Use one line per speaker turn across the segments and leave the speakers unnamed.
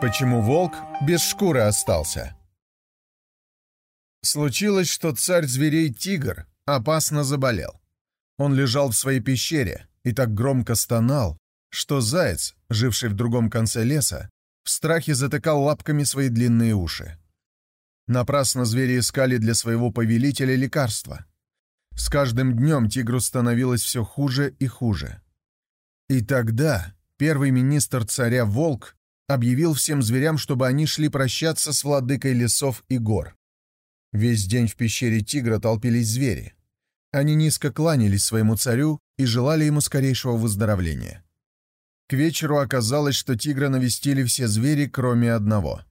Почему волк без шкуры остался? Случилось, что царь зверей Тигр опасно заболел. Он лежал в своей пещере и так громко стонал, что заяц, живший в другом конце леса, в страхе затыкал лапками свои длинные уши. Напрасно звери искали для своего повелителя лекарства. С каждым днем тигру становилось все хуже и хуже. И тогда первый министр царя Волк объявил всем зверям, чтобы они шли прощаться с владыкой лесов и гор. Весь день в пещере тигра толпились звери. Они низко кланялись своему царю и желали ему скорейшего выздоровления. К вечеру оказалось, что тигра навестили все звери, кроме одного.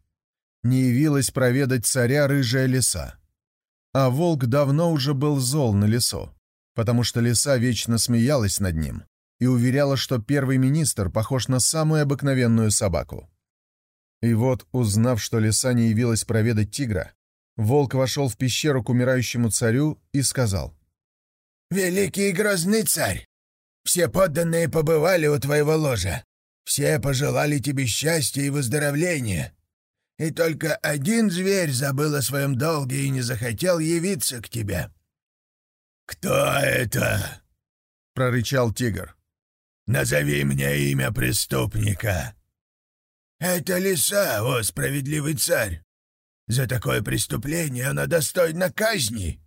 Не явилась проведать царя рыжая лиса. А волк давно уже был зол на лесу, потому что лиса вечно смеялась над ним, и уверяла, что первый министр похож на самую обыкновенную собаку. И вот, узнав, что лиса не явилась проведать тигра, волк вошел в пещеру к умирающему царю и сказал. «Великий и грозный царь, все подданные побывали у твоего ложа, все пожелали тебе счастья и выздоровления, и только один зверь забыл о своем долге и не захотел явиться к тебе». «Кто это?» — прорычал тигр. Назови мне имя преступника». «Это лиса, о справедливый царь. За такое преступление она достойна казни».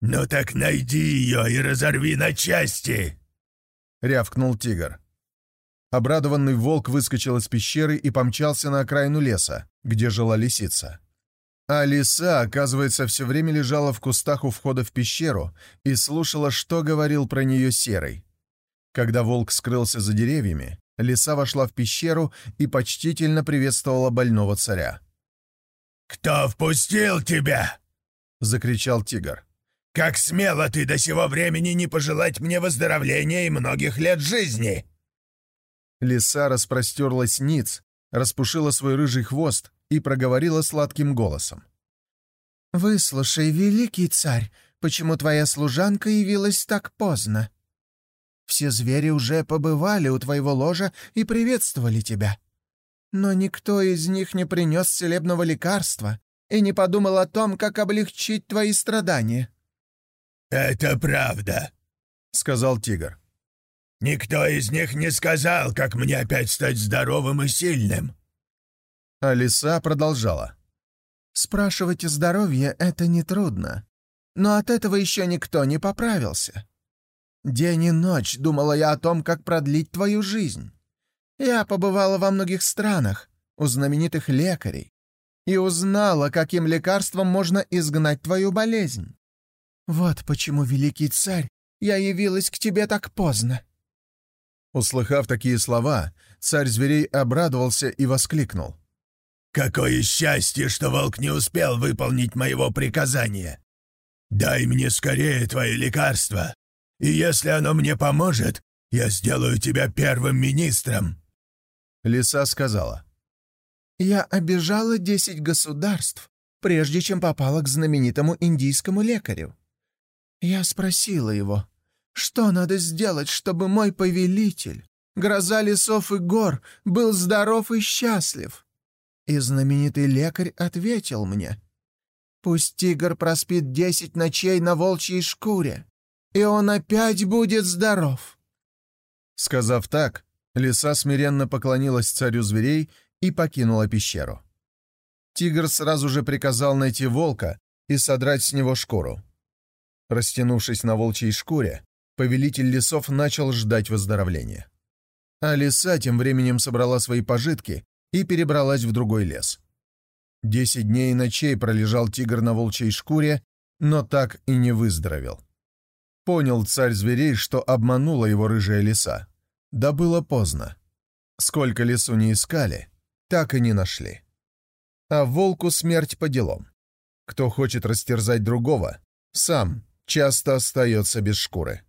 «Ну так найди ее и разорви на части!» — рявкнул тигр. Обрадованный волк выскочил из пещеры и помчался на окраину леса, где жила лисица. А лиса, оказывается, все время лежала в кустах у входа в пещеру и слушала, что говорил про нее Серый. Когда волк скрылся за деревьями, лиса вошла в пещеру и почтительно приветствовала больного царя. «Кто впустил тебя?» — закричал тигр. «Как смело ты до сего времени не пожелать мне выздоровления и многих лет жизни!» Лиса распростерлась ниц, распушила свой рыжий хвост и проговорила сладким голосом.
«Выслушай, великий царь, почему твоя служанка явилась так поздно?» Все звери уже побывали у твоего ложа и приветствовали тебя. Но никто из них не принес целебного лекарства и не подумал о том, как облегчить твои страдания».
«Это правда», — сказал тигр. «Никто из них не сказал, как мне опять стать здоровым и сильным». А лиса продолжала.
«Спрашивать о здоровье — это нетрудно, но от этого еще никто не поправился. День и ночь думала я о том, как продлить твою жизнь. Я побывала во многих странах, у знаменитых лекарей, и узнала, каким лекарством можно изгнать твою болезнь. Вот почему, великий царь, я явилась к тебе так поздно».
Услыхав такие слова, царь зверей обрадовался и воскликнул. «Какое счастье, что волк не успел выполнить моего приказания! Дай мне скорее твое лекарство, и если оно мне поможет, я сделаю тебя первым министром». Лиса сказала.
«Я обижала десять государств, прежде чем попала к знаменитому индийскому лекарю. Я спросила его, что надо сделать, чтобы мой повелитель, гроза лесов и гор, был здоров и счастлив. И знаменитый лекарь ответил мне, «Пусть тигр проспит десять ночей на волчьей шкуре, и он опять будет здоров».
Сказав так, лиса смиренно поклонилась царю зверей и покинула пещеру. Тигр сразу же приказал найти волка и содрать с него шкуру. Растянувшись на волчьей шкуре, повелитель лесов начал ждать выздоровления. А лиса тем временем собрала свои пожитки и перебралась в другой лес. Десять дней и ночей пролежал тигр на волчьей шкуре, но так и не выздоровел. Понял царь зверей, что обманула его рыжая лиса. Да было поздно. Сколько лесу не искали, так и не нашли. А волку смерть по делам. Кто хочет растерзать другого, сам часто остается без шкуры.